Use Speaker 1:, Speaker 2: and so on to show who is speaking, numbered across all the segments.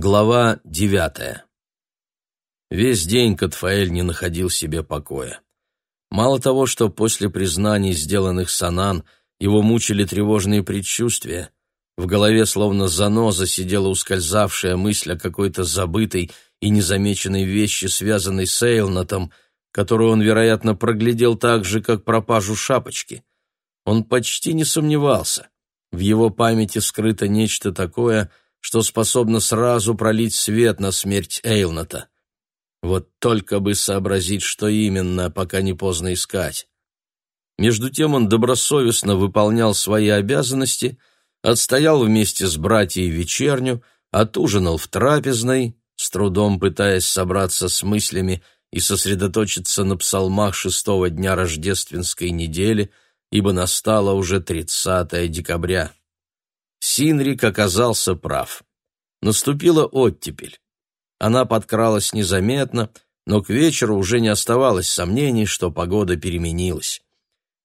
Speaker 1: Глава девятая. Весь день Катфаэль не находил себе покоя. Мало того, что после признаний, сделанных Санан, его мучили тревожные предчувствия, в голове словно заноза сидела ускользавшая мысль о какой-то забытой и незамеченной вещи, связанной с Эйлнатом, которую он, вероятно, проглядел так же, как пропажу шапочки. Он почти не сомневался. В его памяти скрыто нечто такое — что способно сразу пролить свет на смерть Эйлната. Вот только бы сообразить, что именно, пока не поздно искать. Между тем он добросовестно выполнял свои обязанности, отстоял вместе с братьей вечерню, отужинал в трапезной, с трудом пытаясь собраться с мыслями и сосредоточиться на псалмах шестого дня рождественской недели, ибо настало уже 30 декабря. Синрик оказался прав. Наступила оттепель. Она подкралась незаметно, но к вечеру уже не оставалось сомнений, что погода переменилась.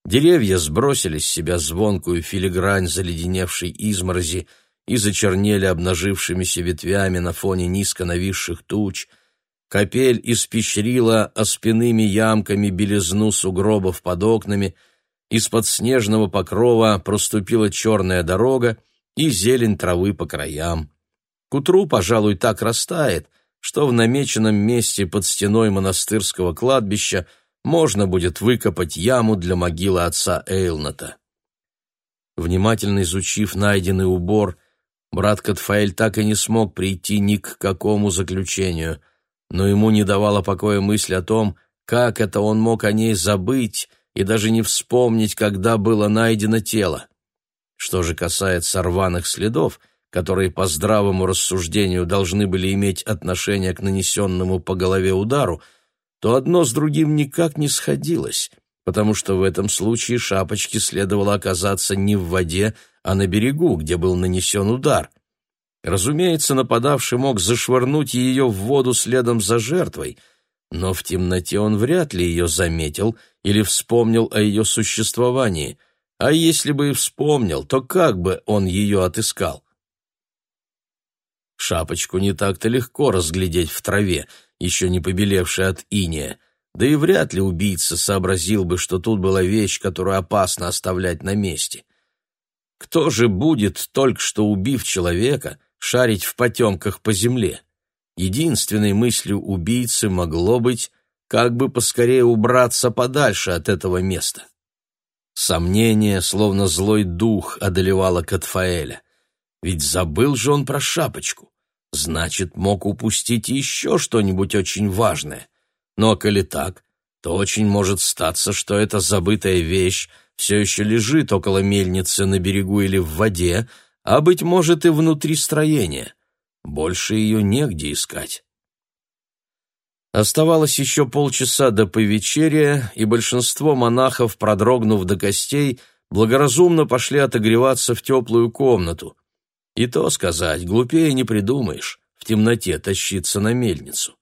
Speaker 1: Деревья сбросили с себя звонкую филигрань заледеневшей изморози и зачернели обнажившимися ветвями на фоне низко нависших туч. Капель испещрила оспенными ямками белизну сугробов под окнами, из-под снежного покрова проступила черная дорога, и зелень травы по краям. К утру, пожалуй, так растает, что в намеченном месте под стеной монастырского кладбища можно будет выкопать яму для могилы отца Эйлната. Внимательно изучив найденный убор, брат Катфаэль так и не смог прийти ни к какому заключению, но ему не давала покоя мысль о том, как это он мог о ней забыть и даже не вспомнить, когда было найдено тело. Что же касается рваных следов, которые по здравому рассуждению должны были иметь отношение к нанесенному по голове удару, то одно с другим никак не сходилось, потому что в этом случае шапочке следовало оказаться не в воде, а на берегу, где был нанесен удар. Разумеется, нападавший мог зашвырнуть ее в воду следом за жертвой, но в темноте он вряд ли ее заметил или вспомнил о ее существовании — а если бы и вспомнил, то как бы он ее отыскал? Шапочку не так-то легко разглядеть в траве, еще не побелевшей от иния, да и вряд ли убийца сообразил бы, что тут была вещь, которую опасно оставлять на месте. Кто же будет, только что убив человека, шарить в потемках по земле? Единственной мыслью убийцы могло быть, как бы поскорее убраться подальше от этого места. Сомнение, словно злой дух, одолевало Катфаэля. Ведь забыл же он про шапочку. Значит, мог упустить еще что-нибудь очень важное. Но коли так, то очень может статься, что эта забытая вещь все еще лежит около мельницы на берегу или в воде, а, быть может, и внутри строения. Больше ее негде искать. Оставалось еще полчаса до повечерия, и большинство монахов, продрогнув до костей, благоразумно пошли отогреваться в теплую комнату. И то сказать, глупее не придумаешь, в темноте тащиться на мельницу.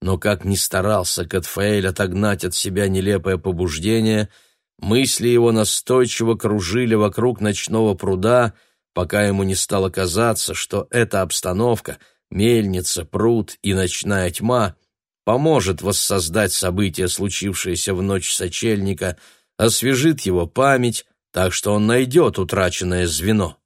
Speaker 1: Но как ни старался Катфаэль отогнать от себя нелепое побуждение, мысли его настойчиво кружили вокруг ночного пруда, пока ему не стало казаться, что эта обстановка, мельница, пруд и ночная тьма — поможет воссоздать события, случившиеся в ночь сочельника, освежит его память, так что он найдет утраченное звено.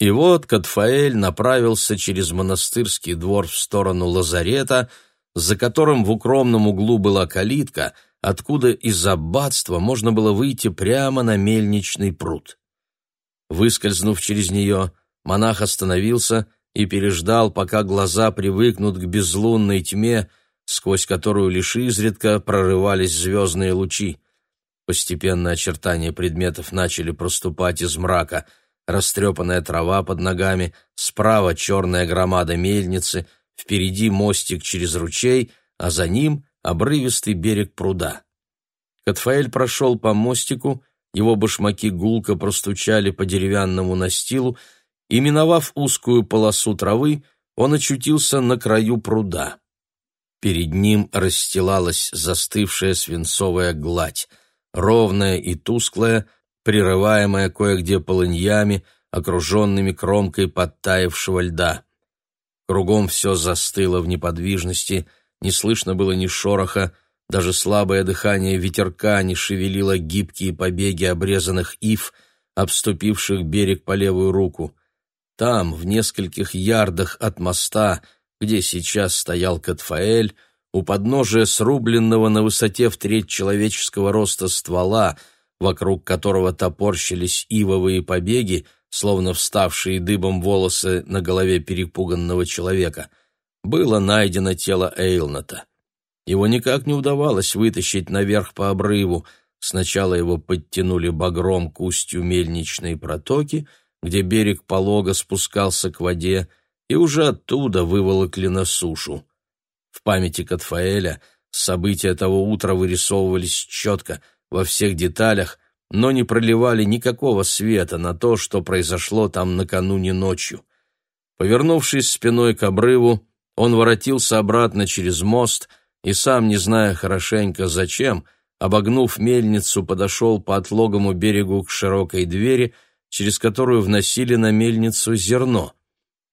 Speaker 1: И вот Катфаэль направился через монастырский двор в сторону лазарета, за которым в укромном углу была калитка, откуда из аббатства можно было выйти прямо на мельничный пруд. Выскользнув через нее, монах остановился и переждал, пока глаза привыкнут к безлунной тьме, сквозь которую лишь изредка прорывались звездные лучи. Постепенно очертания предметов начали проступать из мрака. Растрепанная трава под ногами, справа черная громада мельницы, впереди мостик через ручей, а за ним обрывистый берег пруда. Катфаэль прошел по мостику, его башмаки гулко простучали по деревянному настилу, и, миновав узкую полосу травы, он очутился на краю пруда. Перед ним расстилалась застывшая свинцовая гладь, ровная и тусклая, прерываемая кое-где полыньями, окруженными кромкой подтаявшего льда. Кругом все застыло в неподвижности, не слышно было ни шороха, даже слабое дыхание ветерка не шевелило гибкие побеги обрезанных ив, обступивших берег по левую руку. Там, в нескольких ярдах от моста, где сейчас стоял Катфаэль, у подножия срубленного на высоте в треть человеческого роста ствола, вокруг которого топорщились ивовые побеги, словно вставшие дыбом волосы на голове перепуганного человека, было найдено тело Эйлната. Его никак не удавалось вытащить наверх по обрыву. Сначала его подтянули багром к устью мельничной протоки, где берег полого спускался к воде, и уже оттуда выволокли на сушу. В памяти Катфаэля события того утра вырисовывались четко, во всех деталях, но не проливали никакого света на то, что произошло там накануне ночью. Повернувшись спиной к обрыву, он воротился обратно через мост — и сам, не зная хорошенько зачем, обогнув мельницу, подошел по отлогому берегу к широкой двери, через которую вносили на мельницу зерно.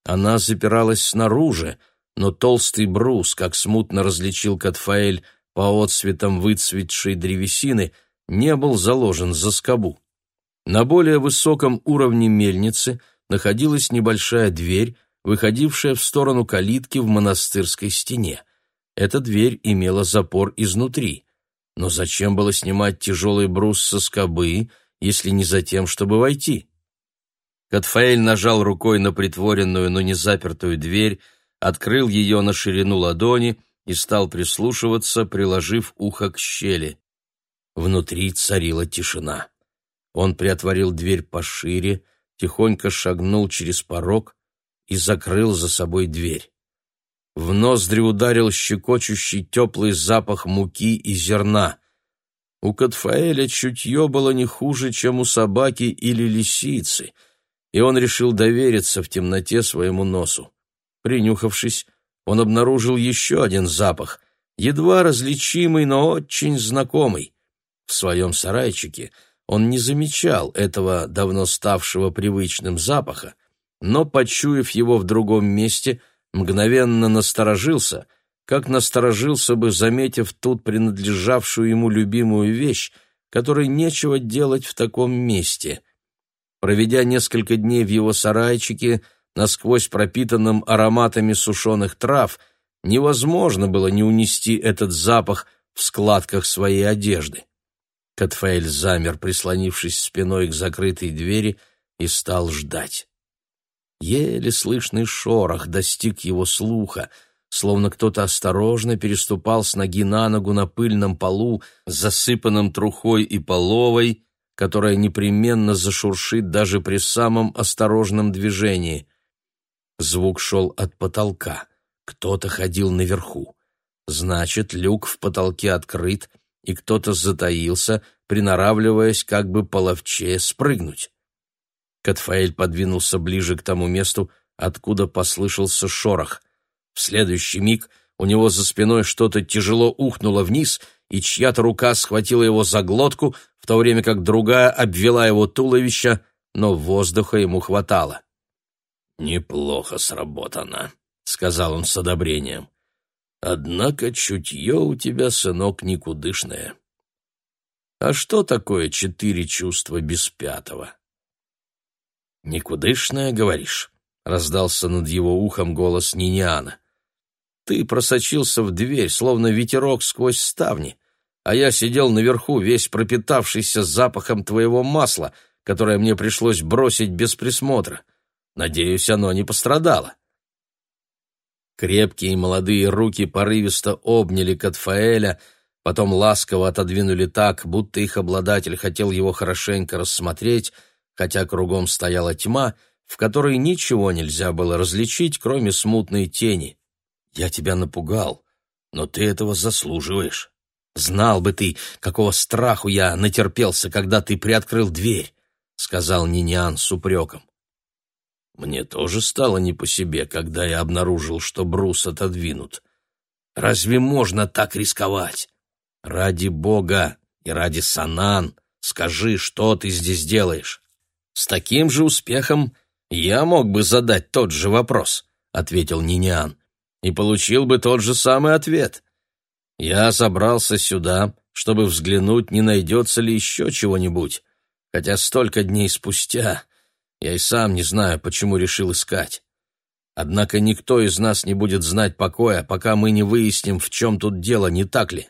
Speaker 1: Она запиралась снаружи, но толстый брус, как смутно различил Катфаэль по отсветам выцветшей древесины, не был заложен за скобу. На более высоком уровне мельницы находилась небольшая дверь, выходившая в сторону калитки в монастырской стене. Эта дверь имела запор изнутри. Но зачем было снимать тяжелый брус со скобы, если не за тем, чтобы войти? Катфаэль нажал рукой на притворенную, но не запертую дверь, открыл ее на ширину ладони и стал прислушиваться, приложив ухо к щели. Внутри царила тишина. Он приотворил дверь пошире, тихонько шагнул через порог и закрыл за собой дверь. В ноздри ударил щекочущий теплый запах муки и зерна. У Катфаэля чутье было не хуже, чем у собаки или лисицы, и он решил довериться в темноте своему носу. Принюхавшись, он обнаружил еще один запах, едва различимый, но очень знакомый. В своем сарайчике он не замечал этого давно ставшего привычным запаха, но, почуяв его в другом месте, — мгновенно насторожился, как насторожился бы, заметив тут принадлежавшую ему любимую вещь, которой нечего делать в таком месте. Проведя несколько дней в его сарайчике, насквозь пропитанном ароматами сушеных трав, невозможно было не унести этот запах в складках своей одежды. Катфаэль замер, прислонившись спиной к закрытой двери, и стал ждать. Еле слышный шорох достиг его слуха, словно кто-то осторожно переступал с ноги на ногу на пыльном полу, засыпанном трухой и половой, которая непременно зашуршит даже при самом осторожном движении. Звук шел от потолка. Кто-то ходил наверху. Значит, люк в потолке открыт, и кто-то затаился, приноравливаясь как бы половчее спрыгнуть. Катфаэль подвинулся ближе к тому месту, откуда послышался шорох. В следующий миг у него за спиной что-то тяжело ухнуло вниз, и чья-то рука схватила его за глотку, в то время как другая обвела его туловище, но воздуха ему хватало. «Неплохо сработано», — сказал он с одобрением. «Однако чутье у тебя, сынок, никудышное». «А что такое четыре чувства без пятого?» «Никудышная, говоришь?» — раздался над его ухом голос Ниниана. «Ты просочился в дверь, словно ветерок сквозь ставни, а я сидел наверху, весь пропитавшийся запахом твоего масла, которое мне пришлось бросить без присмотра. Надеюсь, оно не пострадало». Крепкие молодые руки порывисто обняли Катфаэля, потом ласково отодвинули так, будто их обладатель хотел его хорошенько рассмотреть — хотя кругом стояла тьма, в которой ничего нельзя было различить, кроме смутной тени. «Я тебя напугал, но ты этого заслуживаешь. Знал бы ты, какого страху я натерпелся, когда ты приоткрыл дверь», — сказал Ниниан с упреком. «Мне тоже стало не по себе, когда я обнаружил, что брус отодвинут. Разве можно так рисковать? Ради Бога и ради Санан скажи, что ты здесь делаешь?» С таким же успехом я мог бы задать тот же вопрос, ответил Ниниан, и получил бы тот же самый ответ. Я собрался сюда, чтобы взглянуть, не найдется ли еще чего-нибудь, хотя столько дней спустя я и сам не знаю, почему решил искать. Однако никто из нас не будет знать покоя, пока мы не выясним, в чем тут дело, не так ли?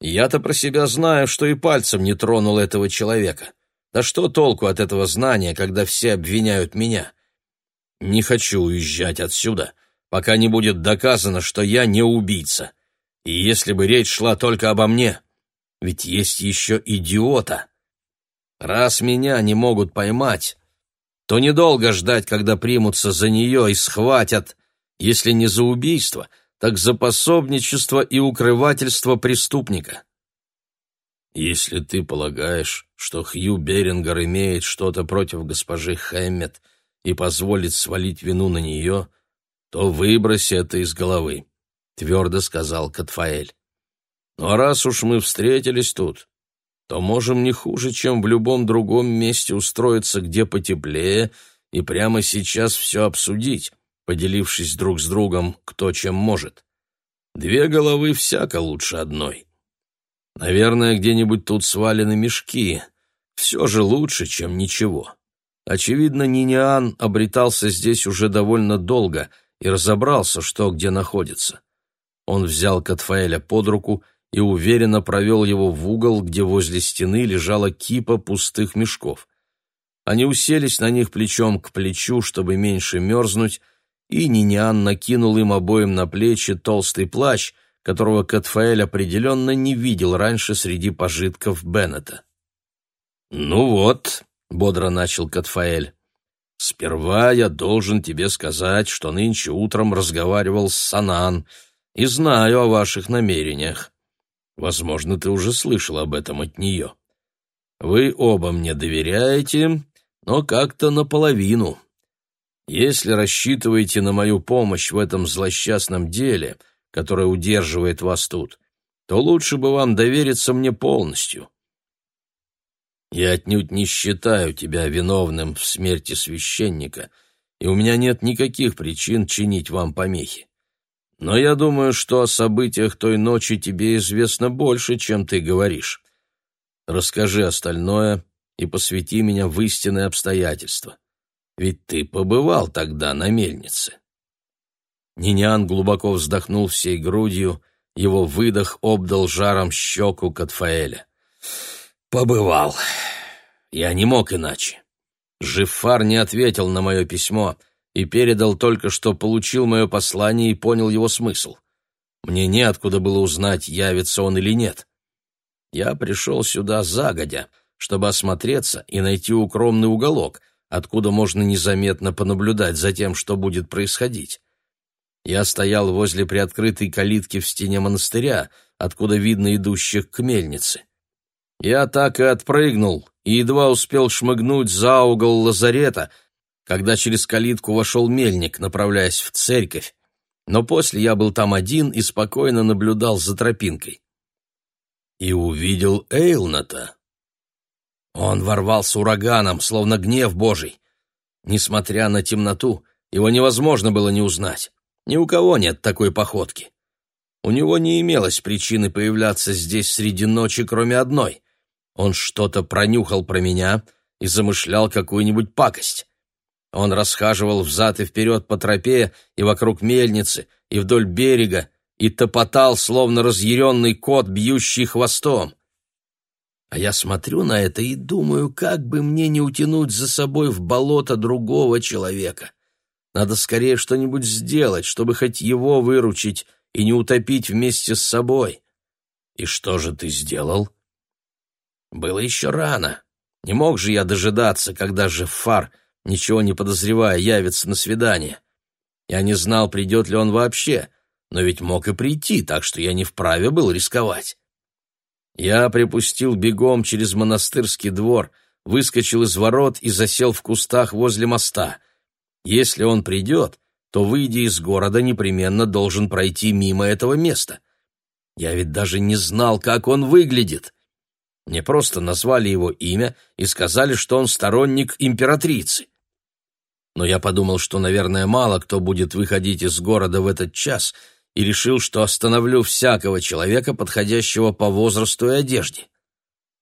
Speaker 1: Я-то про себя знаю, что и пальцем не тронул этого человека. Да что толку от этого знания, когда все обвиняют меня? Не хочу уезжать отсюда, пока не будет доказано, что я не убийца. И если бы речь шла только обо мне, ведь есть еще идиота. Раз меня не могут поймать, то недолго ждать, когда примутся за нее и схватят, если не за убийство, так за пособничество и укрывательство преступника. Если ты полагаешь, что Хью Берингер имеет что-то против госпожи Хэммет и позволит свалить вину на нее, то выброси это из головы, — твердо сказал Катфаэль. Ну а раз уж мы встретились тут, то можем не хуже, чем в любом другом месте устроиться где потеплее и прямо сейчас все обсудить, поделившись друг с другом кто чем может. Две головы всяко лучше одной. Наверное, где-нибудь тут свалены мешки. Все же лучше, чем ничего. Очевидно, Ниниан обретался здесь уже довольно долго и разобрался, что где находится. Он взял Катфаэля под руку и уверенно провел его в угол, где возле стены лежала кипа пустых мешков. Они уселись на них плечом к плечу, чтобы меньше мерзнуть, и Ниниан накинул им обоим на плечи толстый плащ, которого Катфаэль определенно не видел раньше среди пожитков Беннета. «Ну вот», — бодро начал Катфаэль, — «сперва я должен тебе сказать, что нынче утром разговаривал с Санан и знаю о ваших намерениях. Возможно, ты уже слышал об этом от нее. Вы оба мне доверяете, но как-то наполовину. Если рассчитываете на мою помощь в этом злосчастном деле, которое удерживает вас тут, то лучше бы вам довериться мне полностью. Я отнюдь не считаю тебя виновным в смерти священника, и у меня нет никаких причин чинить вам помехи. Но я думаю, что о событиях той ночи тебе известно больше, чем ты говоришь. Расскажи остальное и посвяти меня в истинные обстоятельства. Ведь ты побывал тогда на мельнице. Нинян глубоко вздохнул всей грудью, его выдох обдал жаром щеку Катфаэля. «Побывал. Я не мог иначе. Жифар не ответил на мое письмо — и передал только что получил мое послание и понял его смысл. Мне неоткуда было узнать, явится он или нет. Я пришел сюда загодя, чтобы осмотреться и найти укромный уголок, откуда можно незаметно понаблюдать за тем, что будет происходить. Я стоял возле приоткрытой калитки в стене монастыря, откуда видно идущих к мельнице. Я так и отпрыгнул и едва успел шмыгнуть за угол лазарета — когда через калитку вошел мельник, направляясь в церковь, но после я был там один и спокойно наблюдал за тропинкой. И увидел Эйлната. Он ворвался ураганом, словно гнев божий. Несмотря на темноту, его невозможно было не узнать. Ни у кого нет такой походки. У него не имелось причины появляться здесь среди ночи, кроме одной. Он что-то пронюхал про меня и замышлял какую-нибудь пакость. Он расхаживал взад и вперед по тропе и вокруг мельницы, и вдоль берега, и топотал, словно разъяренный кот, бьющий хвостом. А я смотрю на это и думаю, как бы мне не утянуть за собой в болото другого человека. Надо скорее что-нибудь сделать, чтобы хоть его выручить и не утопить вместе с собой. И что же ты сделал? Было еще рано. Не мог же я дожидаться, когда же фар — ничего не подозревая, явится на свидание. Я не знал, придет ли он вообще, но ведь мог и прийти, так что я не вправе был рисковать. Я припустил бегом через монастырский двор, выскочил из ворот и засел в кустах возле моста. Если он придет, то, выйдя из города, непременно должен пройти мимо этого места. Я ведь даже не знал, как он выглядит. Мне просто назвали его имя и сказали, что он сторонник императрицы. Но я подумал, что, наверное, мало кто будет выходить из города в этот час, и решил, что остановлю всякого человека, подходящего по возрасту и одежде.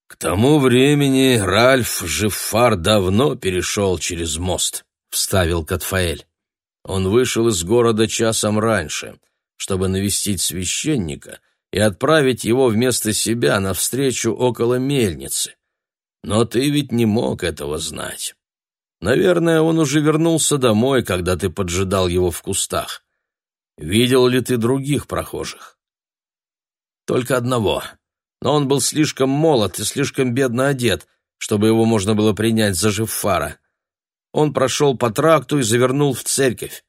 Speaker 1: К тому времени Ральф Жиффар давно перешел через мост, — вставил Катфаэль. Он вышел из города часом раньше, чтобы навестить священника и отправить его вместо себя навстречу около мельницы. Но ты ведь не мог этого знать. Наверное, он уже вернулся домой, когда ты поджидал его в кустах. Видел ли ты других прохожих? Только одного. Но он был слишком молод и слишком бедно одет, чтобы его можно было принять за Жиффара. Он прошел по тракту и завернул в церковь.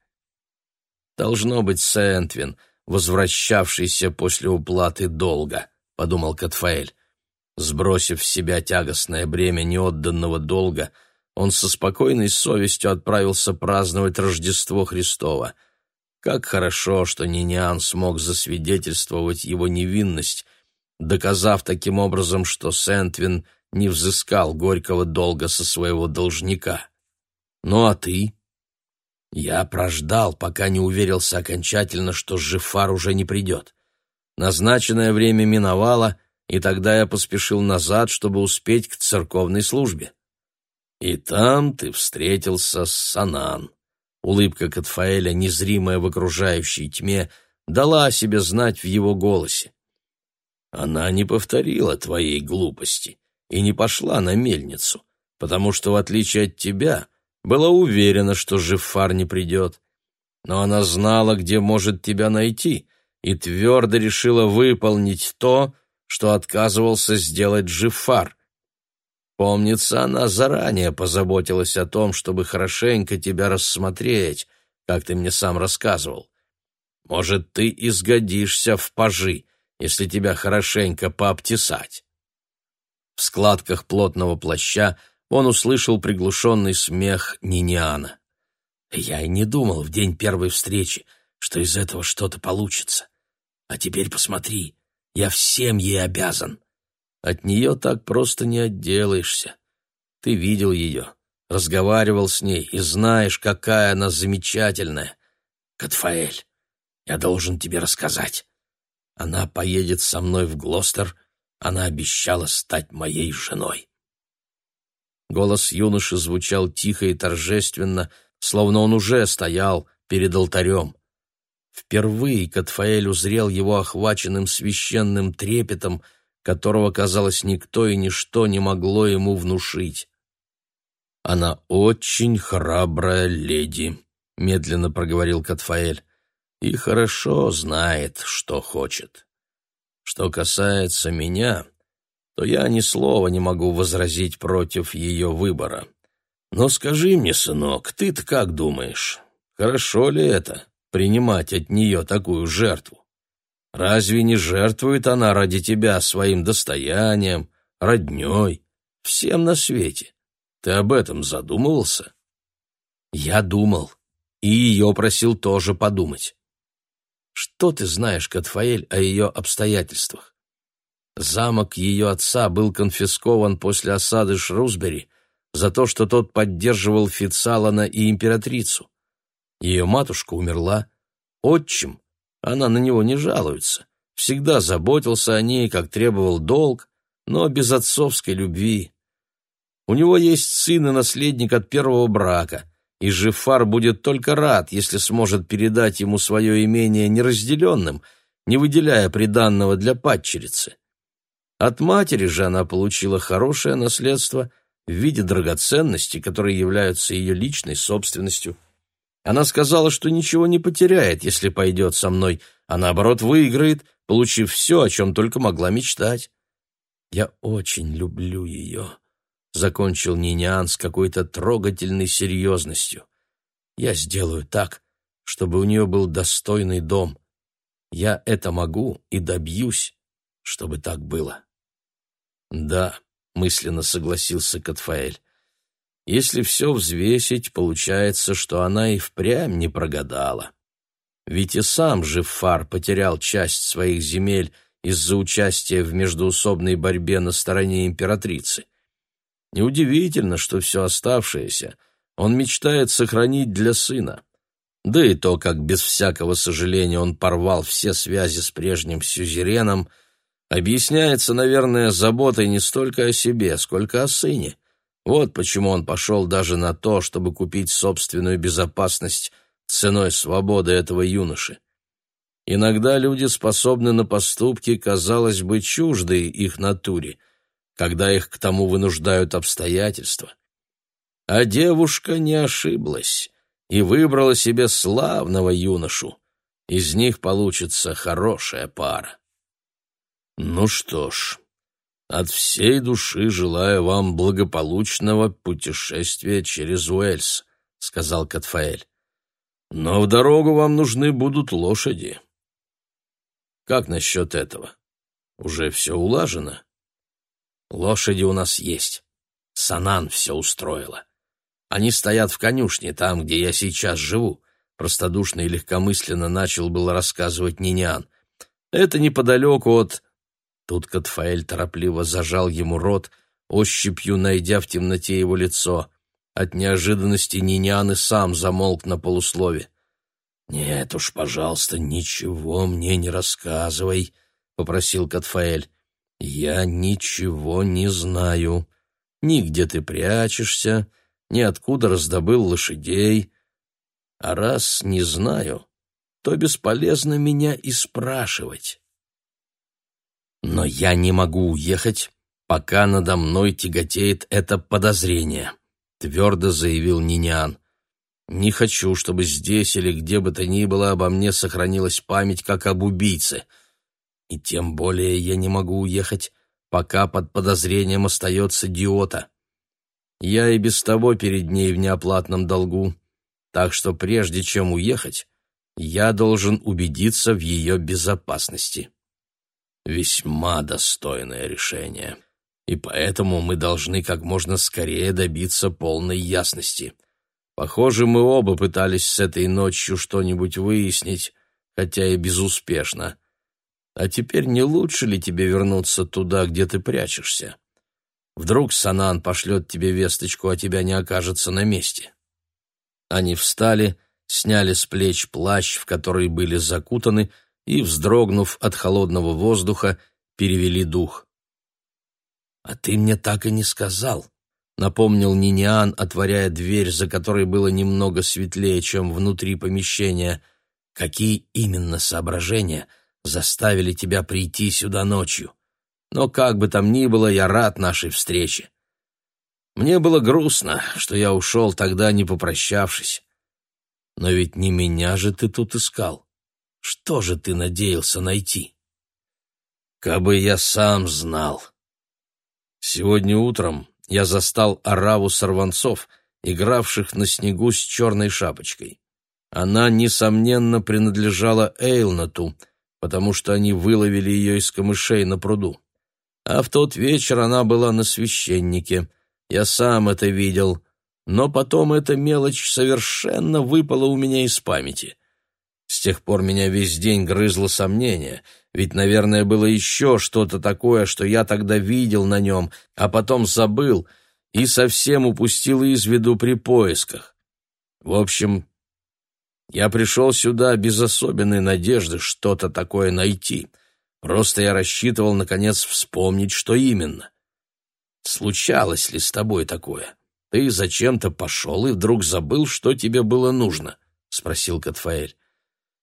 Speaker 1: Должно быть Сентвин, возвращавшийся после уплаты долга, подумал Катфаэль. Сбросив с себя тягостное бремя неотданного долга, он со спокойной совестью отправился праздновать Рождество Христово. Как хорошо, что Ниниан смог засвидетельствовать его невинность, доказав таким образом, что Сентвин не взыскал горького долга со своего должника. Ну а ты? Я прождал, пока не уверился окончательно, что Жифар уже не придет. Назначенное время миновало, и тогда я поспешил назад, чтобы успеть к церковной службе. И там ты встретился с Санан. Улыбка Катфаэля, незримая в окружающей тьме, дала о себе знать в его голосе. Она не повторила твоей глупости и не пошла на мельницу, потому что, в отличие от тебя, была уверена, что Жифар не придет. Но она знала, где может тебя найти, и твердо решила выполнить то, что отказывался сделать Жифар. Помнится, она заранее позаботилась о том, чтобы хорошенько тебя рассмотреть, как ты мне сам рассказывал. Может, ты изгодишься в пажи, если тебя хорошенько пообтесать. В складках плотного плаща он услышал приглушенный смех Ниниана. «Я и не думал в день первой встречи, что из этого что-то получится. А теперь посмотри, я всем ей обязан. От нее так просто не отделаешься. Ты видел ее, разговаривал с ней и знаешь, какая она замечательная. Катфаэль, я должен тебе рассказать. Она поедет со мной в Глостер, она обещала стать моей женой. Голос юноши звучал тихо и торжественно, словно он уже стоял перед алтарем. Впервые Катфаэль узрел его охваченным священным трепетом, которого, казалось, никто и ничто не могло ему внушить. «Она очень храбрая леди», — медленно проговорил Катфаэль, — «и хорошо знает, что хочет. Что касается меня, то я ни слова не могу возразить против ее выбора. Но скажи мне, сынок, ты-то как думаешь, хорошо ли это, принимать от нее такую жертву? Разве не жертвует она ради тебя своим достоянием, родней, всем на свете? Ты об этом задумывался? Я думал, и ее просил тоже подумать. Что ты знаешь, Катфаэль, о ее обстоятельствах? Замок ее отца был конфискован после осады Шрусбери за то, что тот поддерживал Фицалана и императрицу. Ее матушка умерла, отчим она на него не жалуется. Всегда заботился о ней, как требовал долг, но без отцовской любви. У него есть сын и наследник от первого брака, и Жифар будет только рад, если сможет передать ему свое имение неразделенным, не выделяя приданного для падчерицы. От матери же она получила хорошее наследство в виде драгоценностей, которые являются ее личной собственностью. Она сказала, что ничего не потеряет, если пойдет со мной, а наоборот выиграет, получив все, о чем только могла мечтать. «Я очень люблю ее», — закончил Ниниан с какой-то трогательной серьезностью. «Я сделаю так, чтобы у нее был достойный дом. Я это могу и добьюсь, чтобы так было». «Да», — мысленно согласился Катфаэль. Если все взвесить, получается, что она и впрямь не прогадала. Ведь и сам же Фар потерял часть своих земель из-за участия в междоусобной борьбе на стороне императрицы. Неудивительно, что все оставшееся он мечтает сохранить для сына. Да и то, как без всякого сожаления он порвал все связи с прежним сюзереном, объясняется, наверное, заботой не столько о себе, сколько о сыне. Вот почему он пошел даже на то, чтобы купить собственную безопасность ценой свободы этого юноши. Иногда люди способны на поступки, казалось бы, чуждые их натуре, когда их к тому вынуждают обстоятельства. А девушка не ошиблась и выбрала себе славного юношу. Из них получится хорошая пара. Ну что ж, от всей души желаю вам благополучного путешествия через Уэльс, сказал Катфаэль. Но в дорогу вам нужны будут лошади. Как насчет этого? Уже все улажено? Лошади у нас есть. Санан все устроила. Они стоят в конюшне, там, где я сейчас живу. Простодушно и легкомысленно начал было рассказывать Нинян. Это неподалеку от... Тут Катфаэль торопливо зажал ему рот, ощупью найдя в темноте его лицо. От неожиданности Нинян и сам замолк на полуслове. «Нет уж, пожалуйста, ничего мне не рассказывай», — попросил Катфаэль. «Я ничего не знаю. Ни где ты прячешься, ни откуда раздобыл лошадей. А раз не знаю, то бесполезно меня и спрашивать. Но я не могу уехать, пока надо мной тяготеет это подозрение», — твердо заявил Ниниан. Не хочу, чтобы здесь или где бы то ни было обо мне сохранилась память как об убийце. И тем более я не могу уехать, пока под подозрением остается Диота. Я и без того перед ней в неоплатном долгу, так что прежде чем уехать, я должен убедиться в ее безопасности. Весьма достойное решение, и поэтому мы должны как можно скорее добиться полной ясности — Похоже, мы оба пытались с этой ночью что-нибудь выяснить, хотя и безуспешно. А теперь не лучше ли тебе вернуться туда, где ты прячешься? Вдруг Санан пошлет тебе весточку, а тебя не окажется на месте. Они встали, сняли с плеч плащ, в который были закутаны, и, вздрогнув от холодного воздуха, перевели дух. «А ты мне так и не сказал», напомнил Ниниан, отворяя дверь, за которой было немного светлее, чем внутри помещения. Какие именно соображения заставили тебя прийти сюда ночью? Но как бы там ни было, я рад нашей встрече. Мне было грустно, что я ушел тогда, не попрощавшись. Но ведь не меня же ты тут искал. Что же ты надеялся найти? Кабы я сам знал. Сегодня утром я застал ораву сорванцов, игравших на снегу с черной шапочкой. Она, несомненно, принадлежала Эйлнату, потому что они выловили ее из камышей на пруду. А в тот вечер она была на священнике. Я сам это видел, но потом эта мелочь совершенно выпала у меня из памяти. Тех пор меня весь день грызло сомнение, ведь, наверное, было еще что-то такое, что я тогда видел на нем, а потом забыл и совсем упустил из виду при поисках. В общем, я пришел сюда без особенной надежды что-то такое найти. Просто я рассчитывал, наконец, вспомнить, что именно. Случалось ли с тобой такое? Ты зачем-то пошел и вдруг забыл, что тебе было нужно? — спросил Катфаэль.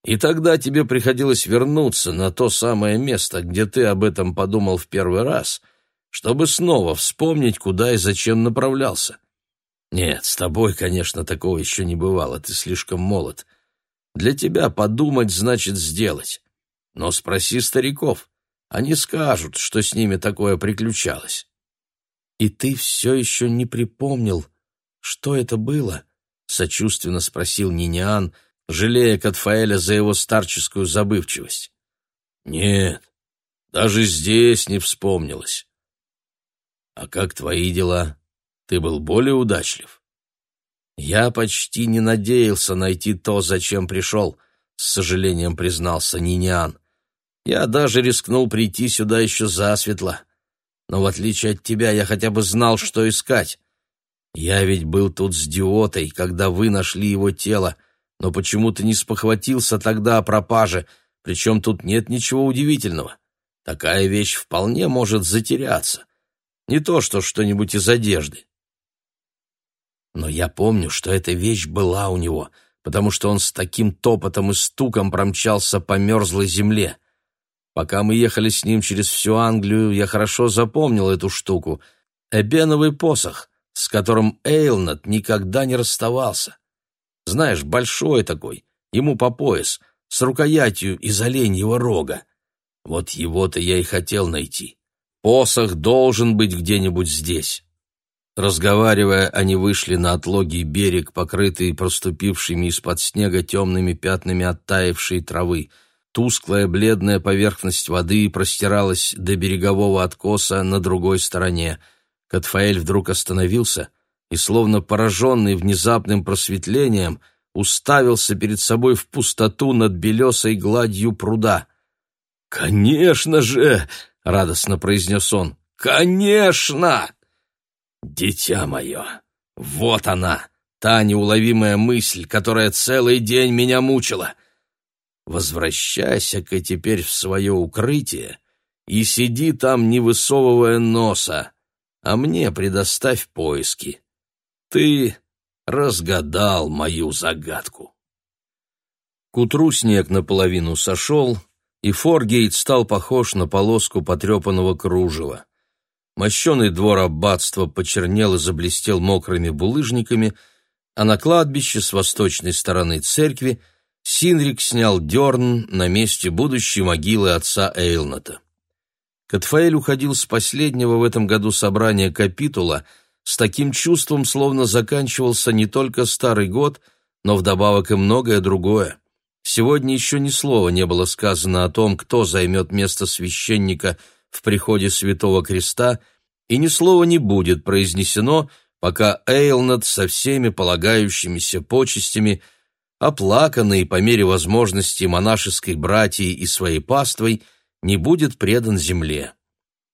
Speaker 1: И тогда тебе приходилось вернуться на то самое место, где ты об этом подумал в первый раз, чтобы снова вспомнить, куда и зачем направлялся. Нет, с тобой, конечно, такого еще не бывало, ты слишком молод. Для тебя подумать значит сделать. Но спроси стариков, они скажут, что с ними такое приключалось. И ты все еще не припомнил, что это было? Сочувственно спросил Ниниан, — жалея Катфаэля за его старческую забывчивость. «Нет, даже здесь не вспомнилось. А как твои дела? Ты был более удачлив?» «Я почти не надеялся найти то, зачем пришел», — с сожалением признался Ниниан. «Я даже рискнул прийти сюда еще засветло. Но в отличие от тебя я хотя бы знал, что искать. Я ведь был тут с диотой, когда вы нашли его тело, но почему-то не спохватился тогда о пропаже, причем тут нет ничего удивительного. Такая вещь вполне может затеряться. Не то, что что-нибудь из одежды. Но я помню, что эта вещь была у него, потому что он с таким топотом и стуком промчался по мерзлой земле. Пока мы ехали с ним через всю Англию, я хорошо запомнил эту штуку. Эбеновый посох, с которым Эйлнат никогда не расставался. Знаешь, большой такой, ему по пояс, с рукоятью из оленьего рога. Вот его-то я и хотел найти. Посох должен быть где-нибудь здесь. Разговаривая, они вышли на отлогий берег, покрытый проступившими из-под снега темными пятнами оттаившей травы. Тусклая бледная поверхность воды простиралась до берегового откоса на другой стороне. Катфаэль вдруг остановился и, словно пораженный внезапным просветлением, уставился перед собой в пустоту над белесой гладью пруда. «Конечно же!» — радостно произнес он. «Конечно!» «Дитя мое! Вот она, та неуловимая мысль, которая целый день меня мучила. Возвращайся-ка теперь в свое укрытие и сиди там, не высовывая носа, а мне предоставь поиски. Ты разгадал мою загадку». К утру снег наполовину сошел, и Форгейт стал похож на полоску потрепанного кружева. Мощеный двор аббатства почернел и заблестел мокрыми булыжниками, а на кладбище с восточной стороны церкви Синрик снял дерн на месте будущей могилы отца Эйлната. Катфаэль уходил с последнего в этом году собрания капитула с таким чувством, словно заканчивался не только старый год, но вдобавок и многое другое. Сегодня еще ни слова не было сказано о том, кто займет место священника – в приходе Святого Креста, и ни слова не будет произнесено, пока Эйлнат со всеми полагающимися почестями, оплаканный по мере возможности монашеской братьей и своей паствой, не будет предан земле.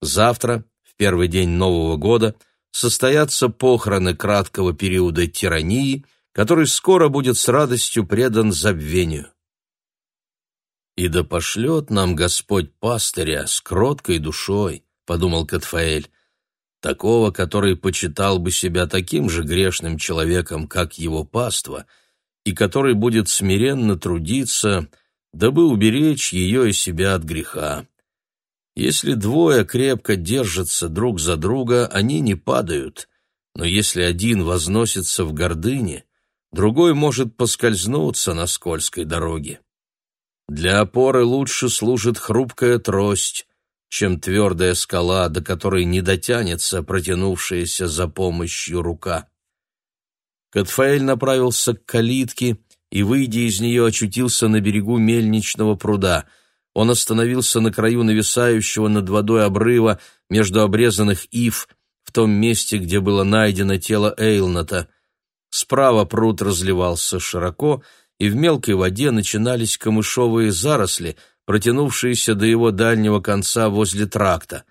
Speaker 1: Завтра, в первый день Нового года, состоятся похороны краткого периода тирании, который скоро будет с радостью предан забвению. «И да пошлет нам Господь пастыря с кроткой душой», — подумал Катфаэль, «такого, который почитал бы себя таким же грешным человеком, как его паства, и который будет смиренно трудиться, дабы уберечь ее и себя от греха. Если двое крепко держатся друг за друга, они не падают, но если один возносится в гордыне, другой может поскользнуться на скользкой дороге. Для опоры лучше служит хрупкая трость, чем твердая скала, до которой не дотянется протянувшаяся за помощью рука. Катфаэль направился к калитке и, выйдя из нее, очутился на берегу мельничного пруда. Он остановился на краю нависающего над водой обрыва между обрезанных ив, в том месте, где было найдено тело Эйлната. Справа пруд разливался широко, и в мелкой воде начинались камышовые заросли, протянувшиеся до его дальнего конца возле тракта.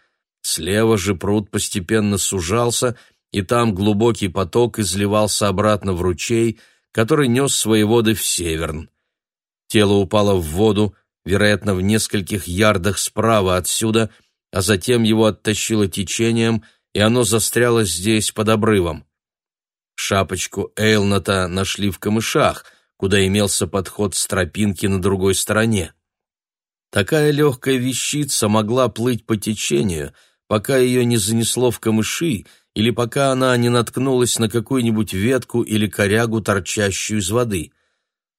Speaker 1: Слева же пруд постепенно сужался, и там глубокий поток изливался обратно в ручей, который нес свои воды в северн. Тело упало в воду, вероятно, в нескольких ярдах справа отсюда, а затем его оттащило течением, и оно застряло здесь под обрывом. Шапочку Эйлната нашли в камышах — куда имелся подход с тропинки на другой стороне. Такая легкая вещица могла плыть по течению, пока ее не занесло в камыши или пока она не наткнулась на какую-нибудь ветку или корягу, торчащую из воды.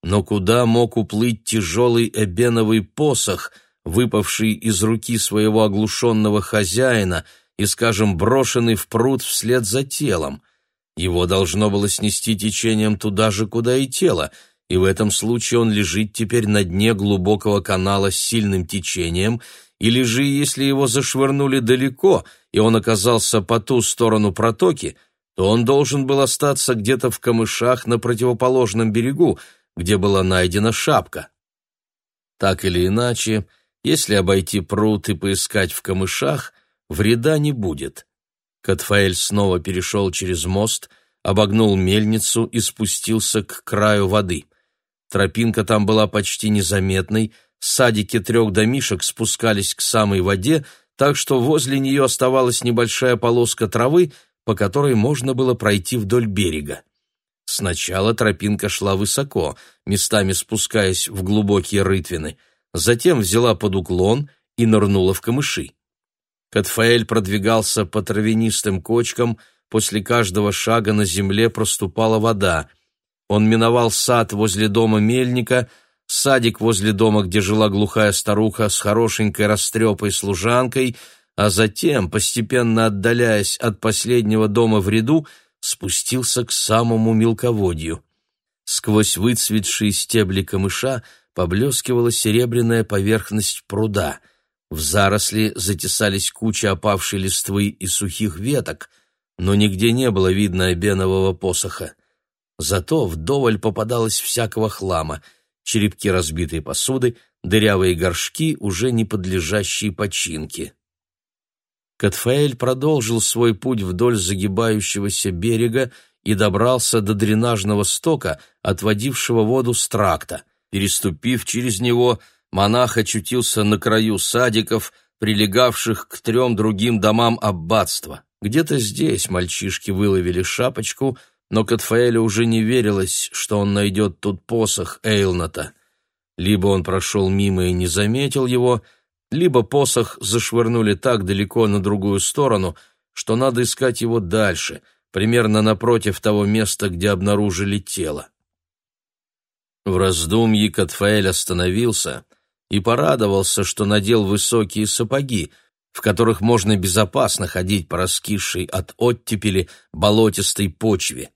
Speaker 1: Но куда мог уплыть тяжелый эбеновый посох, выпавший из руки своего оглушенного хозяина и, скажем, брошенный в пруд вслед за телом? Его должно было снести течением туда же, куда и тело, и в этом случае он лежит теперь на дне глубокого канала с сильным течением, или же, если его зашвырнули далеко, и он оказался по ту сторону протоки, то он должен был остаться где-то в камышах на противоположном берегу, где была найдена шапка. Так или иначе, если обойти пруд и поискать в камышах, вреда не будет. Катфаэль снова перешел через мост, обогнул мельницу и спустился к краю воды. Тропинка там была почти незаметной, садики трех домишек спускались к самой воде, так что возле нее оставалась небольшая полоска травы, по которой можно было пройти вдоль берега. Сначала тропинка шла высоко, местами спускаясь в глубокие рытвины, затем взяла под уклон и нырнула в камыши. Катфаэль продвигался по травянистым кочкам, после каждого шага на земле проступала вода. Он миновал сад возле дома мельника, садик возле дома, где жила глухая старуха с хорошенькой растрепой служанкой, а затем, постепенно отдаляясь от последнего дома в ряду, спустился к самому мелководью. Сквозь выцветшие стебли камыша поблескивала серебряная поверхность пруда. В заросли затесались кучи опавшей листвы и сухих веток, но нигде не было видно бенового посоха. Зато вдоволь попадалось всякого хлама — черепки разбитой посуды, дырявые горшки, уже не подлежащие починке. Катфаэль продолжил свой путь вдоль загибающегося берега и добрался до дренажного стока, отводившего воду с тракта. Переступив через него, монах очутился на краю садиков, прилегавших к трем другим домам аббатства. Где-то здесь мальчишки выловили шапочку, но Катфаэлю уже не верилось, что он найдет тут посох Эйлната. Либо он прошел мимо и не заметил его, либо посох зашвырнули так далеко на другую сторону, что надо искать его дальше, примерно напротив того места, где обнаружили тело. В раздумье Катфаэль остановился и порадовался, что надел высокие сапоги — в которых можно безопасно ходить по раскисшей от оттепели болотистой почве.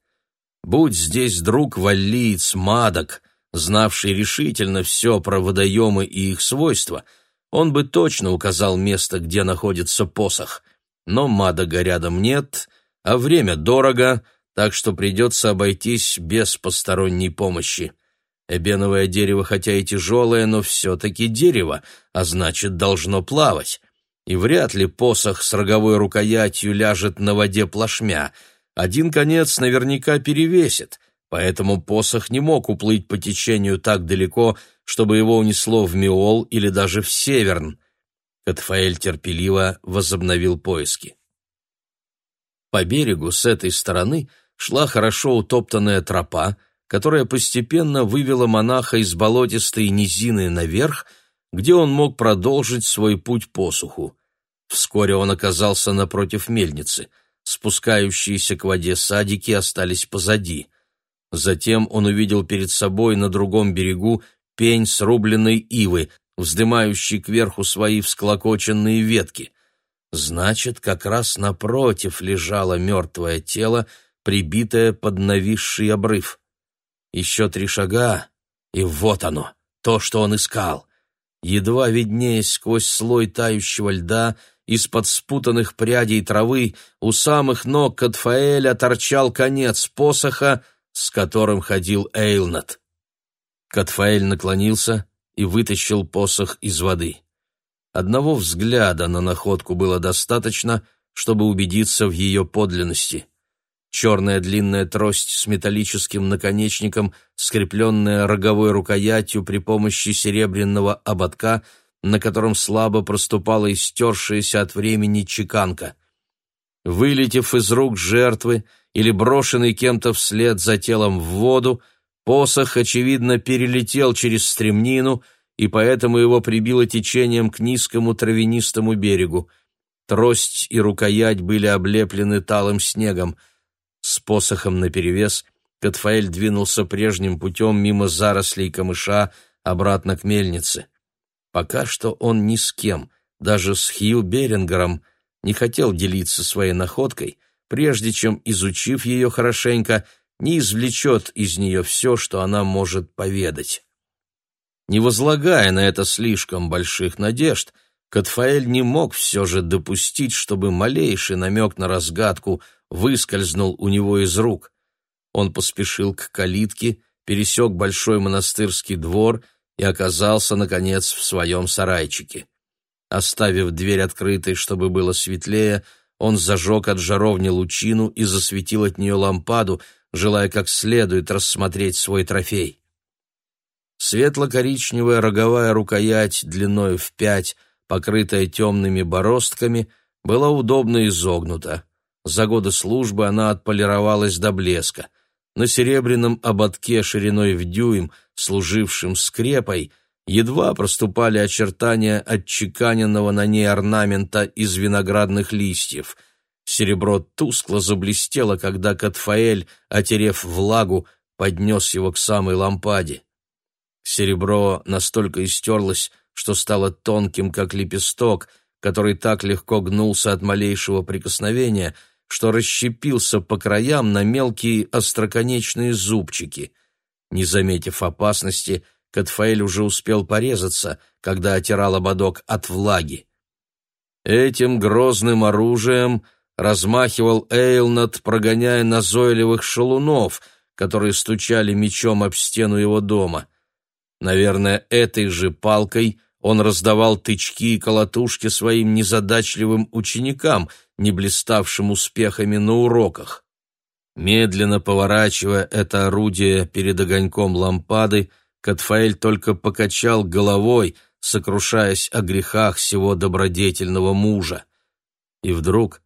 Speaker 1: Будь здесь друг валлиец Мадок, знавший решительно все про водоемы и их свойства, он бы точно указал место, где находится посох. Но Мадога рядом нет, а время дорого, так что придется обойтись без посторонней помощи. Эбеновое дерево хотя и тяжелое, но все-таки дерево, а значит, должно плавать и вряд ли посох с роговой рукоятью ляжет на воде плашмя. Один конец наверняка перевесит, поэтому посох не мог уплыть по течению так далеко, чтобы его унесло в Миол или даже в Северн. Катфаэль терпеливо возобновил поиски. По берегу с этой стороны шла хорошо утоптанная тропа, которая постепенно вывела монаха из болотистой низины наверх, где он мог продолжить свой путь по суху. Вскоре он оказался напротив мельницы. Спускающиеся к воде садики остались позади. Затем он увидел перед собой на другом берегу пень срубленной ивы, вздымающий кверху свои всклокоченные ветки. Значит, как раз напротив лежало мертвое тело, прибитое под нависший обрыв. Еще три шага, и вот оно, то, что он искал едва виднеясь сквозь слой тающего льда, из-под спутанных прядей травы у самых ног Катфаэля торчал конец посоха, с которым ходил Эйлнат. Катфаэль наклонился и вытащил посох из воды. Одного взгляда на находку было достаточно, чтобы убедиться в ее подлинности. Черная длинная трость с металлическим наконечником, скрепленная роговой рукоятью при помощи серебряного ободка, на котором слабо проступала истершаяся от времени чеканка. Вылетев из рук жертвы или брошенный кем-то вслед за телом в воду, посох, очевидно, перелетел через стремнину, и поэтому его прибило течением к низкому травянистому берегу. Трость и рукоять были облеплены талым снегом — с посохом наперевес Катфаэль двинулся прежним путем мимо зарослей камыша обратно к мельнице. Пока что он ни с кем, даже с Хью Берингером, не хотел делиться своей находкой, прежде чем, изучив ее хорошенько, не извлечет из нее все, что она может поведать. Не возлагая на это слишком больших надежд, Катфаэль не мог все же допустить, чтобы малейший намек на разгадку выскользнул у него из рук. Он поспешил к калитке, пересек большой монастырский двор и оказался, наконец, в своем сарайчике. Оставив дверь открытой, чтобы было светлее, он зажег от жаровни лучину и засветил от нее лампаду, желая как следует рассмотреть свой трофей. Светло-коричневая роговая рукоять длиною в пять, покрытая темными бороздками, была удобно изогнута. За годы службы она отполировалась до блеска. На серебряном ободке шириной в дюйм, служившем скрепой, едва проступали очертания отчеканенного на ней орнамента из виноградных листьев. Серебро тускло заблестело, когда Катфаэль, отерев влагу, поднес его к самой лампаде. Серебро настолько истерлось, что стало тонким, как лепесток, который так легко гнулся от малейшего прикосновения, что расщепился по краям на мелкие остроконечные зубчики. Не заметив опасности, Катфаэль уже успел порезаться, когда отирал ободок от влаги. Этим грозным оружием размахивал Эйлнат, прогоняя назойливых шалунов, которые стучали мечом об стену его дома. Наверное, этой же палкой он раздавал тычки и колотушки своим незадачливым ученикам, не блиставшим успехами на уроках. Медленно поворачивая это орудие перед огоньком лампады, Катфаэль только покачал головой, сокрушаясь о грехах всего добродетельного мужа. И вдруг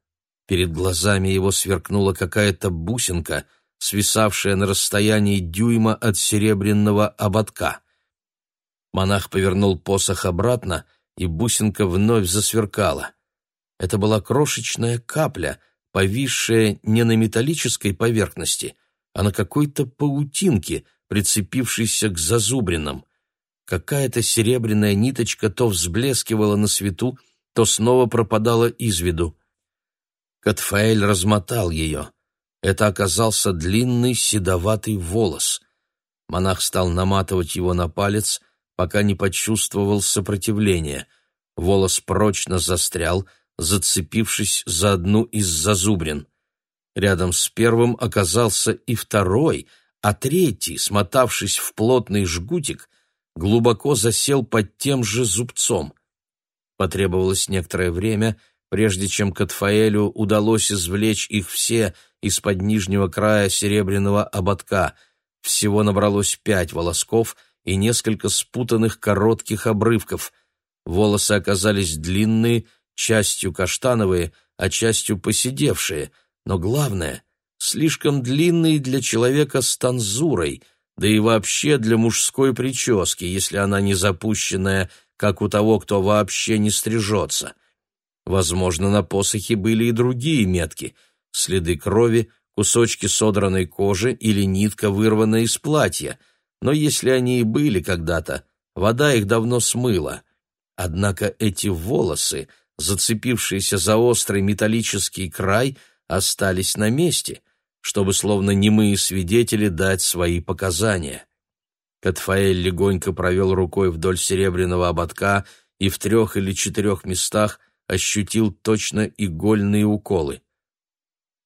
Speaker 1: перед глазами его сверкнула какая-то бусинка, свисавшая на расстоянии дюйма от серебряного ободка. Монах повернул посох обратно, и бусинка вновь засверкала. Это была крошечная капля, повисшая не на металлической поверхности, а на какой-то паутинке, прицепившейся к зазубринам. Какая-то серебряная ниточка то взблескивала на свету, то снова пропадала из виду. Катфаэль размотал ее. Это оказался длинный седоватый волос. Монах стал наматывать его на палец, пока не почувствовал сопротивления. Волос прочно застрял, зацепившись за одну из зазубрин. Рядом с первым оказался и второй, а третий, смотавшись в плотный жгутик, глубоко засел под тем же зубцом. Потребовалось некоторое время, прежде чем Катфаэлю удалось извлечь их все из-под нижнего края серебряного ободка. Всего набралось пять волосков, и несколько спутанных коротких обрывков. Волосы оказались длинные, частью каштановые, а частью поседевшие, но главное — слишком длинные для человека с танзурой, да и вообще для мужской прически, если она не запущенная, как у того, кто вообще не стрижется. Возможно, на посохе были и другие метки — следы крови, кусочки содранной кожи или нитка, вырванная из платья — но если они и были когда-то, вода их давно смыла. Однако эти волосы, зацепившиеся за острый металлический край, остались на месте, чтобы, словно немые свидетели, дать свои показания. Катфаэль легонько провел рукой вдоль серебряного ободка и в трех или четырех местах ощутил точно игольные уколы.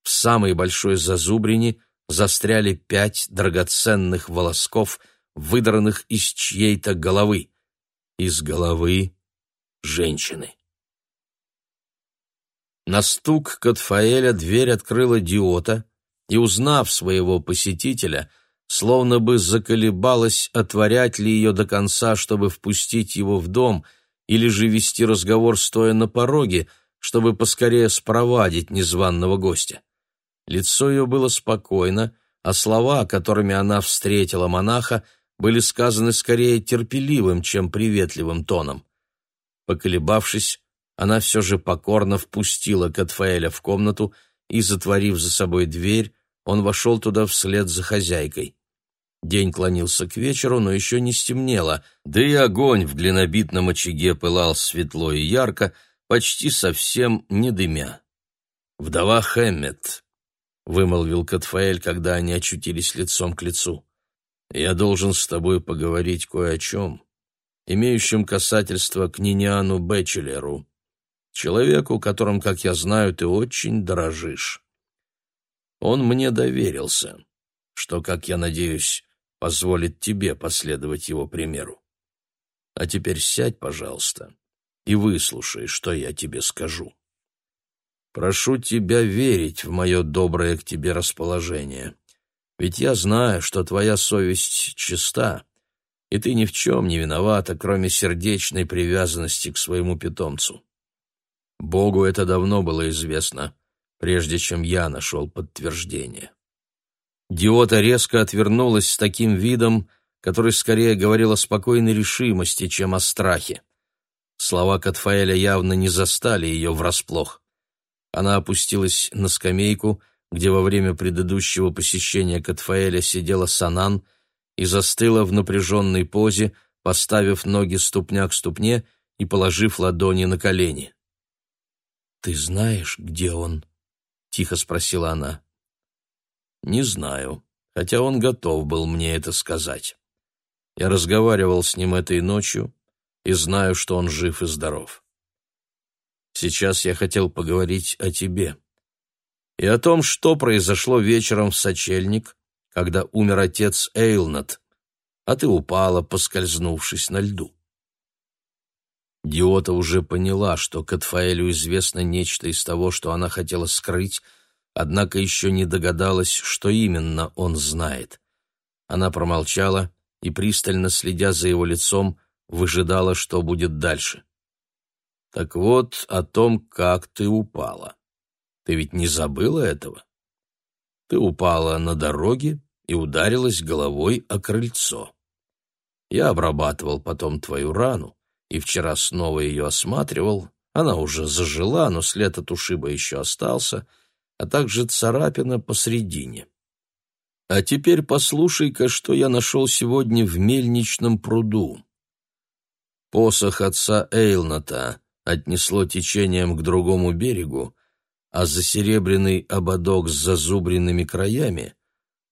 Speaker 1: В самой большой зазубрине — застряли пять драгоценных волосков, выдранных из чьей-то головы. Из головы женщины. На стук Катфаэля дверь открыла Диота, и, узнав своего посетителя, словно бы заколебалась, отворять ли ее до конца, чтобы впустить его в дом, или же вести разговор стоя на пороге, чтобы поскорее спровадить незваного гостя. Лицо ее было спокойно, а слова, которыми она встретила монаха, были сказаны скорее терпеливым, чем приветливым тоном. Поколебавшись, она все же покорно впустила Катфаэля в комнату и, затворив за собой дверь, он вошел туда вслед за хозяйкой. День клонился к вечеру, но еще не стемнело, да и огонь в глинобитном очаге пылал светло и ярко, почти совсем не дымя. Вдова Хэммет, — вымолвил Катфаэль, когда они очутились лицом к лицу. «Я должен с тобой поговорить кое о чем, имеющем касательство к Ниниану Бэчелеру, человеку, которым, как я знаю, ты очень дорожишь. Он мне доверился, что, как я надеюсь, позволит тебе последовать его примеру. А теперь сядь, пожалуйста, и выслушай, что я тебе скажу». Прошу тебя верить в мое доброе к тебе расположение. Ведь я знаю, что твоя совесть чиста, и ты ни в чем не виновата, кроме сердечной привязанности к своему питомцу. Богу это давно было известно, прежде чем я нашел подтверждение. Диота резко отвернулась с таким видом, который скорее говорил о спокойной решимости, чем о страхе. Слова Катфаэля явно не застали ее врасплох. Она опустилась на скамейку, где во время предыдущего посещения Катфаэля сидела Санан, и застыла в напряженной позе, поставив ноги ступня к ступне и положив ладони на колени. «Ты знаешь, где он?» — тихо спросила она. «Не знаю, хотя он готов был мне это сказать. Я разговаривал с ним этой ночью и знаю, что он жив и здоров. Сейчас я хотел поговорить о тебе и о том, что произошло вечером в сочельник, когда умер отец Эйлнат, а ты упала, поскользнувшись на льду. Диота уже поняла, что Катфаэлю известно нечто из того, что она хотела скрыть, однако еще не догадалась, что именно он знает. Она промолчала и, пристально следя за его лицом, выжидала, что будет дальше. Так вот, о том, как ты упала. Ты ведь не забыла этого? Ты упала на дороге и ударилась головой о крыльцо. Я обрабатывал потом твою рану, и вчера снова ее осматривал. Она уже зажила, но след от ушиба еще остался, а также царапина посредине. А теперь послушай-ка, что я нашел сегодня в мельничном пруду. Посох отца Эйлната отнесло течением к другому берегу, а за серебряный ободок с зазубренными краями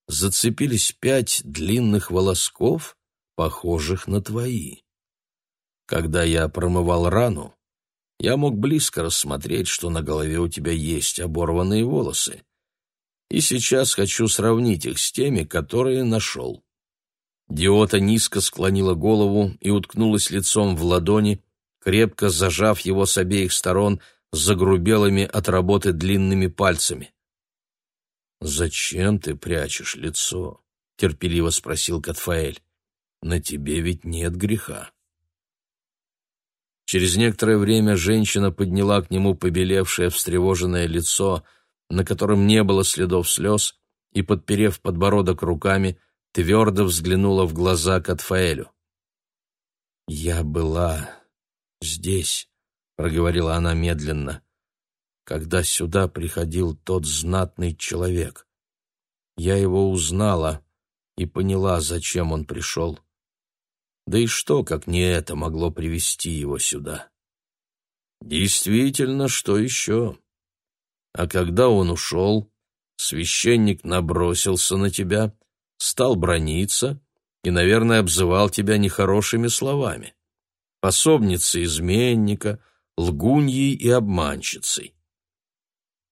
Speaker 1: зацепились пять длинных волосков, похожих на твои. Когда я промывал рану, я мог близко рассмотреть, что на голове у тебя есть оборванные волосы. И сейчас хочу сравнить их с теми, которые нашел. Диота низко склонила голову и уткнулась лицом в ладони, крепко зажав его с обеих сторон загрубелыми от работы длинными пальцами. «Зачем ты прячешь лицо?» — терпеливо спросил Катфаэль. «На тебе ведь нет греха». Через некоторое время женщина подняла к нему побелевшее, встревоженное лицо, на котором не было следов слез, и, подперев подбородок руками, твердо взглянула в глаза Катфаэлю. «Я была здесь», — проговорила она медленно, — «когда сюда приходил тот знатный человек. Я его узнала и поняла, зачем он пришел. Да и что, как не это, могло привести его сюда?» «Действительно, что еще?» А когда он ушел, священник набросился на тебя, стал брониться и, наверное, обзывал тебя нехорошими словами. Пособницей изменника, лгуньей и обманщицей.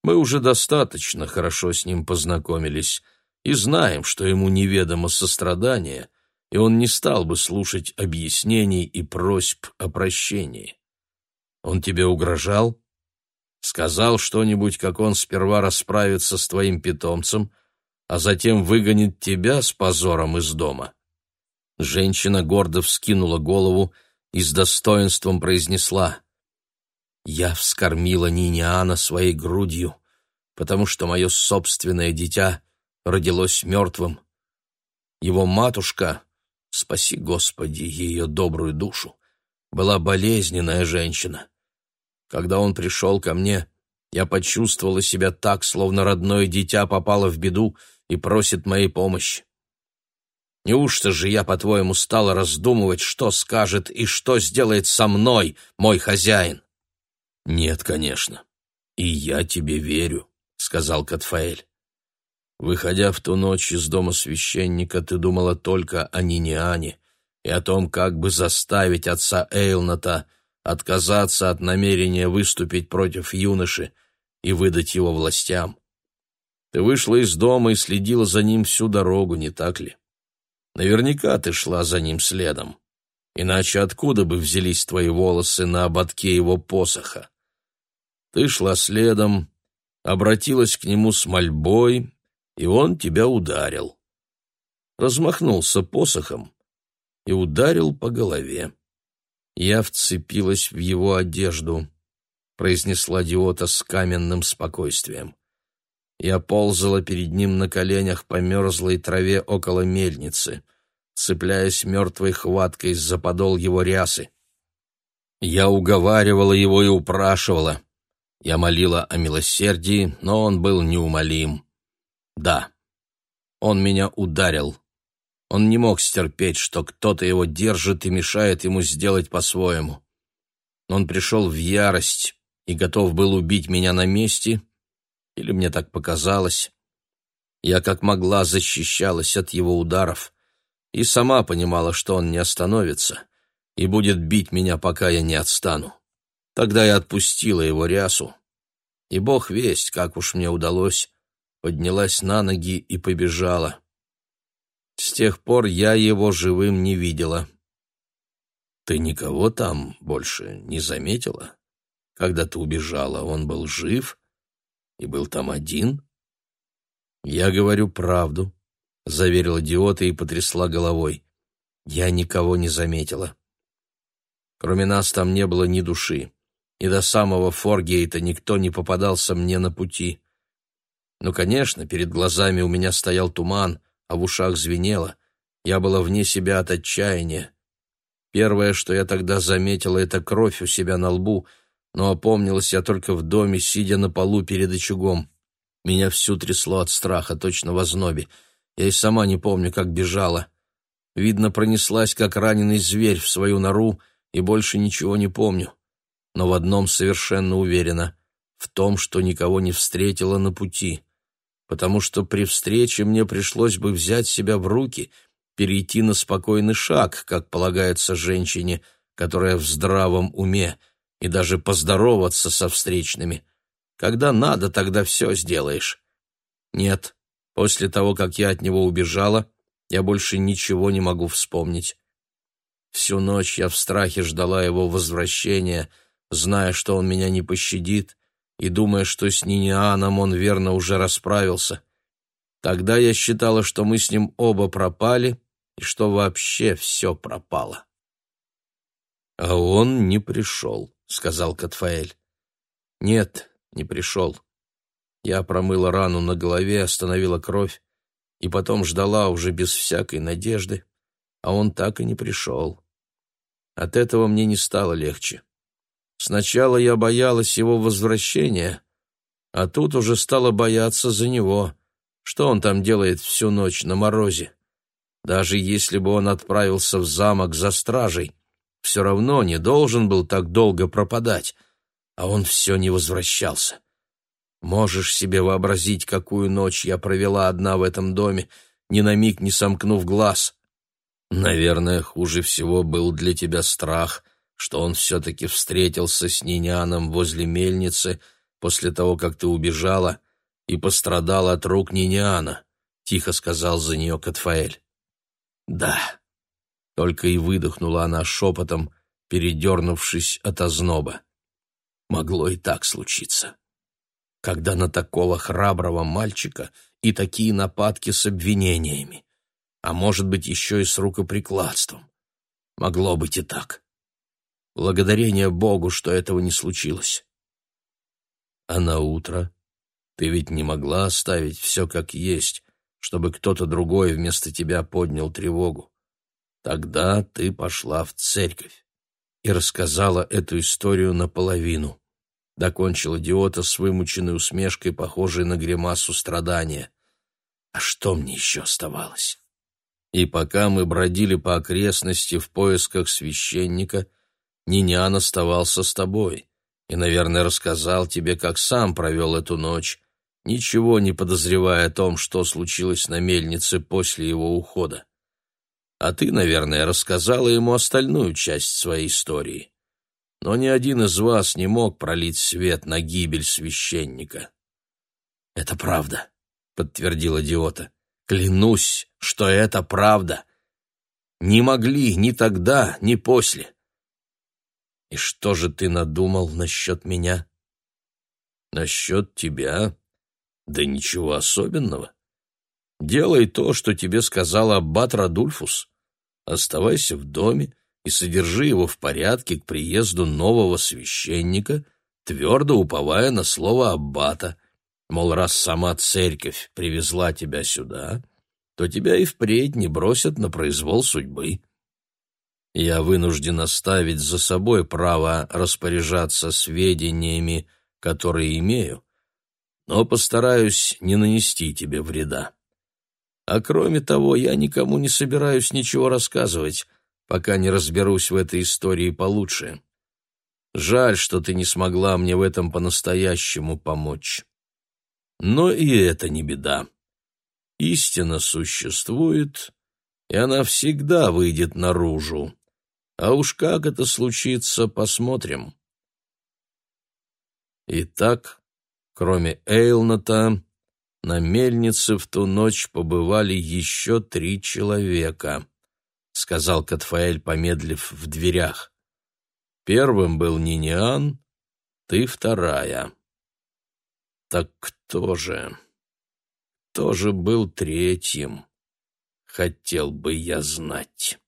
Speaker 1: Мы уже достаточно хорошо с ним познакомились и знаем, что ему неведомо сострадание, и он не стал бы слушать объяснений и просьб о прощении. Он тебе угрожал? Сказал что-нибудь, как он сперва расправится с твоим питомцем, а затем выгонит тебя с позором из дома. Женщина гордо вскинула голову и с достоинством произнесла «Я вскормила Ниниана своей грудью, потому что мое собственное дитя родилось мертвым. Его матушка, спаси Господи ее добрую душу, была болезненная женщина. Когда он пришел ко мне, я почувствовала себя так, словно родное дитя попало в беду и просит моей помощи. Неужто же я, по-твоему, стала раздумывать, что скажет и что сделает со мной мой хозяин? Нет, конечно. И я тебе верю, сказал Катфаэль. Выходя в ту ночь из дома священника, ты думала только о Ниниане и о том, как бы заставить отца Эйлната отказаться от намерения выступить против юноши и выдать его властям. Ты вышла из дома и следила за ним всю дорогу, не так ли? Наверняка ты шла за ним следом. Иначе откуда бы взялись твои волосы на ободке его посоха? Ты шла следом обратилась к нему с мольбой, и он тебя ударил. Размахнулся посохом и ударил по голове. Я вцепилась в его одежду, произнесла Диота с каменным спокойствием. Я ползала перед ним на коленях по мерзлой траве около мельницы, цепляясь мертвой хваткой за подол его рясы. Я уговаривала его и упрашивала. Я молила о милосердии, но он был неумолим. Да, он меня ударил. Он не мог стерпеть, что кто-то его держит и мешает ему сделать по-своему. Он пришел в ярость и готов был убить меня на месте, или мне так показалось. Я как могла защищалась от его ударов и сама понимала, что он не остановится и будет бить меня, пока я не отстану. Тогда я отпустила его рясу, и бог весть, как уж мне удалось, поднялась на ноги и побежала. С тех пор я его живым не видела. Ты никого там больше не заметила? Когда ты убежала, он был жив и был там один? Я говорю правду, заверила идиота и потрясла головой. Я никого не заметила. Кроме нас там не было ни души, и до самого Форгейта никто не попадался мне на пути. Ну, конечно, перед глазами у меня стоял туман, а в ушах звенело. Я была вне себя от отчаяния. Первое, что я тогда заметила, это кровь у себя на лбу, но опомнилась я только в доме, сидя на полу перед очагом. Меня всю трясло от страха, точно в ознобе. Я и сама не помню, как бежала. Видно, пронеслась, как раненый зверь, в свою нору, и больше ничего не помню. Но в одном совершенно уверена — в том, что никого не встретила на пути потому что при встрече мне пришлось бы взять себя в руки, перейти на спокойный шаг, как полагается женщине, которая в здравом уме, и даже поздороваться со встречными. Когда надо, тогда все сделаешь. Нет, после того, как я от него убежала, я больше ничего не могу вспомнить. Всю ночь я в страхе ждала его возвращения, зная, что он меня не пощадит, и думая, что с Нинианом он верно уже расправился. Тогда я считала, что мы с ним оба пропали и что вообще все пропало. — А он не пришел, — сказал Катфаэль. — Нет, не пришел. Я промыла рану на голове, остановила кровь и потом ждала уже без всякой надежды, а он так и не пришел. От этого мне не стало легче. Сначала я боялась его возвращения, а тут уже стала бояться за него. Что он там делает всю ночь на морозе? Даже если бы он отправился в замок за стражей, все равно не должен был так долго пропадать, а он все не возвращался. Можешь себе вообразить, какую ночь я провела одна в этом доме, ни на миг не сомкнув глаз. Наверное, хуже всего был для тебя страх — что он все-таки встретился с Ниняном возле мельницы после того, как ты убежала, и пострадал от рук Ниняна, — тихо сказал за нее Катфаэль. — Да, — только и выдохнула она шепотом, передернувшись от озноба. Могло и так случиться. Когда на такого храброго мальчика и такие нападки с обвинениями, а может быть еще и с рукоприкладством. Могло быть и так. Благодарение Богу, что этого не случилось. А на утро ты ведь не могла оставить все как есть, чтобы кто-то другой вместо тебя поднял тревогу. Тогда ты пошла в церковь и рассказала эту историю наполовину. Докончил идиота с вымученной усмешкой, похожей на гримасу страдания. А что мне еще оставалось? И пока мы бродили по окрестности в поисках священника, Нинян оставался с тобой и, наверное, рассказал тебе, как сам провел эту ночь, ничего не подозревая о том, что случилось на мельнице после его ухода. А ты, наверное, рассказала ему остальную часть своей истории. Но ни один из вас не мог пролить свет на гибель священника. — Это правда, — подтвердил идиота. — Клянусь, что это правда. Не могли ни тогда, ни после. И что же ты надумал насчет меня? Насчет тебя? Да ничего особенного. Делай то, что тебе сказал аббат Радульфус. Оставайся в доме и содержи его в порядке к приезду нового священника, твердо уповая на слово аббата. Мол, раз сама церковь привезла тебя сюда, то тебя и впредь не бросят на произвол судьбы. Я вынужден оставить за собой право распоряжаться сведениями, которые имею, но постараюсь не нанести тебе вреда. А кроме того, я никому не собираюсь ничего рассказывать, пока не разберусь в этой истории получше. Жаль, что ты не смогла мне в этом по-настоящему помочь. Но и это не беда. Истина существует, и она всегда выйдет наружу. А уж как это случится, посмотрим. Итак, кроме Эйлната, на мельнице в ту ночь побывали еще три человека, сказал Катфаэль, помедлив в дверях. Первым был Ниниан, ты вторая. Так кто же? Кто же был третьим? Хотел бы я знать.